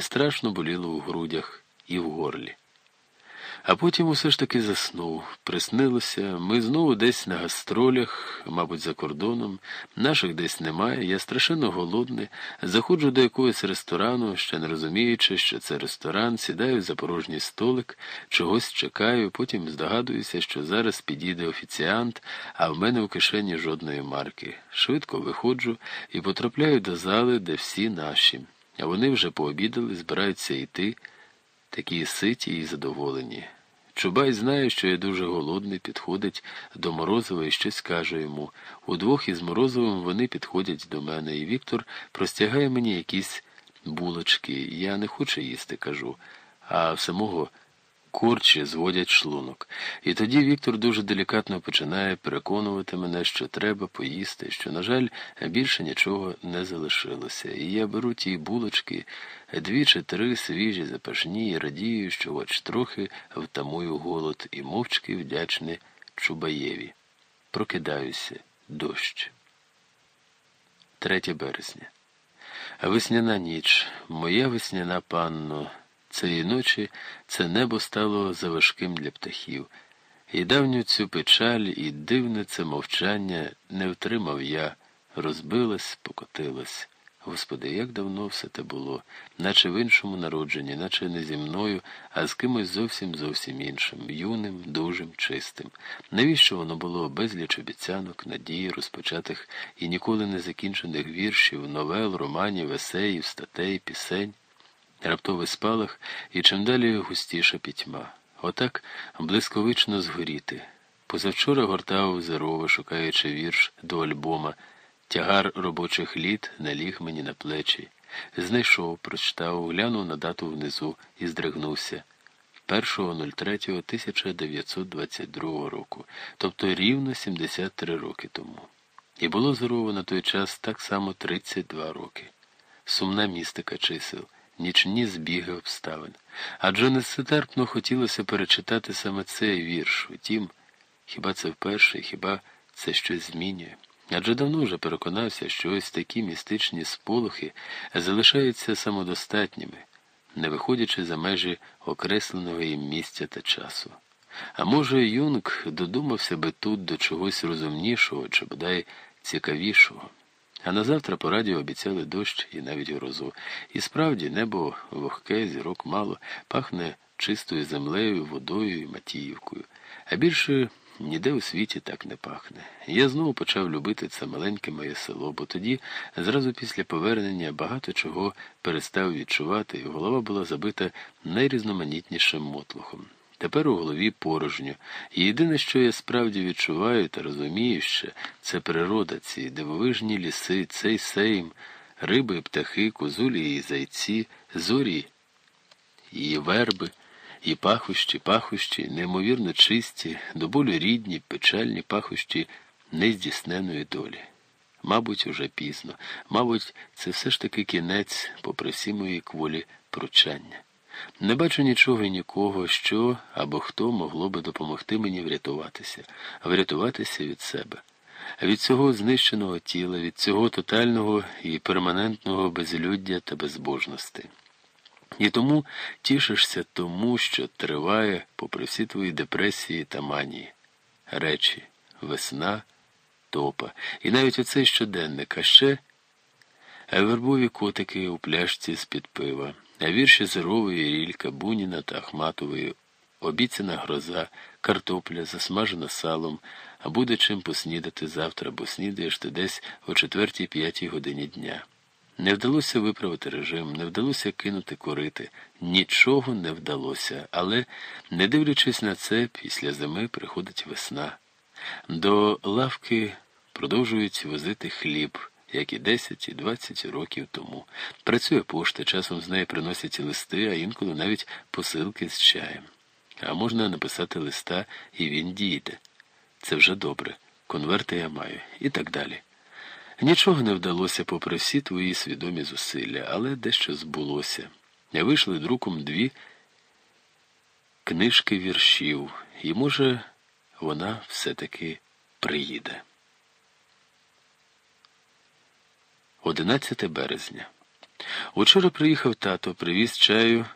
страшно боліло у грудях і в горлі. А потім усе ж таки заснув. Приснилося, ми знову десь на гастролях, мабуть, за кордоном, наших десь немає, я страшенно голодний, заходжу до якогось ресторану, ще не розуміючи, що це ресторан, сідаю за порожній столик, чогось чекаю, потім здогадуюся, що зараз підійде офіціант, а в мене в кишені жодної марки. Швидко виходжу і потрапляю до зали, де всі наші. А вони вже пообідали, збираються йти такі ситі і задоволені. Чубай знає, що я дуже голодний, підходить до Морозова і щось каже йому. Удвох із Морозовим вони підходять до мене, і Віктор простягає мені якісь булочки. Я не хочу їсти, кажу, а самого корчі зводять шлунок. І тоді Віктор дуже делікатно починає переконувати мене, що треба поїсти, що, на жаль, більше нічого не залишилося. І я беру ті булочки, дві чи три свіжі запашні, і радію, що хоч трохи втамую голод і мовчки вдячний Чубаєві. Прокидаюся дощ. 3 березня. Весняна ніч, моя весняна панно. Цієї ночі це небо стало заважким для птахів, і давню цю печаль, і дивне це мовчання не втримав я, розбилась, покотилась. Господи, як давно все те було, наче в іншому народженні, наче не зі мною, а з кимось зовсім зовсім іншим, юним, дужим, чистим. Навіщо воно було безліч обіцянок, надії, розпочатих і ніколи не закінчених віршів, новел, романів, есеїв, статей, пісень? Раптовий спалах і чим далі густіша пітьма. Отак блисковично згоріти. Позавчора гортав зерова, шукаючи вірш до альбома. Тягар робочих літ наліг мені на плечі. Знайшов, прочитав, глянув на дату внизу і здригнувся. 1.03.1922 року, тобто рівно 73 роки тому. І було Зорова на той час так само 32 роки. Сумна містика чисел нічні збіги обставин. Адже нестерпно хотілося перечитати саме цей вірш. Утім, хіба це вперше, хіба це щось змінює? Адже давно вже переконався, що ось такі містичні сполохи залишаються самодостатніми, не виходячи за межі окресленого їм місця та часу. А може, Юнг додумався би тут до чогось розумнішого чи бодай цікавішого. А на завтра по радіо обіцяли дощ і навіть грозу. І справді небо вогке, зірок мало, пахне чистою землею, водою і матіївкою. А більше ніде у світі так не пахне. Я знову почав любити це маленьке моє село, бо тоді, зразу після повернення, багато чого перестав відчувати, і голова була забита найрізноманітнішим мотлухом. Тепер у голові порожньо. Єдине, що я справді відчуваю та розумію ще, це природа, ці дивовижні ліси, цей сейм, риби, птахи, козулі і зайці, зорі, і верби, і пахощі, пахощі, неймовірно чисті, до болю рідні, печальні пахощі нездійсненої долі. Мабуть, уже пізно, мабуть, це все ж таки кінець, попри всі мої кволі пручання. Не бачу нічого і нікого, що або хто могло би допомогти мені врятуватися, врятуватися від себе, від цього знищеного тіла, від цього тотального і перманентного безлюддя та безбожності. І тому тішишся тому, що триває, попри всі твої депресії та манії, речі, весна, топа, і навіть оцей щоденник, а ще вербові котики у пляшці з-під пива. А вірші Зерової, Рілька, Буніна та Ахматової, обіцяна гроза, картопля, засмажена салом, а буде чим поснідати завтра, бо снідаєш ти десь о четвертій п'ятій годині дня. Не вдалося виправити режим, не вдалося кинути корити, нічого не вдалося, але, не дивлячись на це, після зими приходить весна. До лавки продовжують возити хліб як і 10 і 20 років тому. Працює пошта, часом з неї приносять листи, а інколи навіть посилки з чаєм. А можна написати листа, і він дійде. Це вже добре. Конверти я маю і так далі. Нічого не вдалося попри всі твої свідомі зусилля, але дещо збулося. Вийшли друком дві книжки віршів, і, може, вона все-таки приїде. 11 березня. Учора приїхав тато, привіз чаю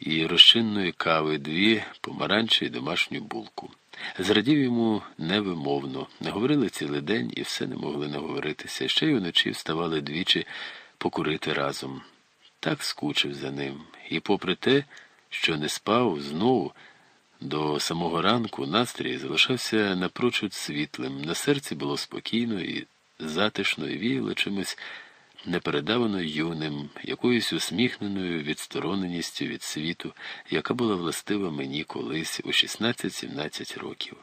і розчинної кави, дві помаранчі і домашню булку. Зрадів йому невимовно, не говорили цілий день і все не могли наговоритися. Ще й уночі вставали двічі покурити разом. Так скучив за ним, і, попри те, що не спав, знову до самого ранку настрій залишався напрочуд світлим. На серці було спокійно і затишно, і віяло чимось непередавано юним, якоюсь усміхненою відстороненістю від світу, яка була властива мені колись у 16-17 років.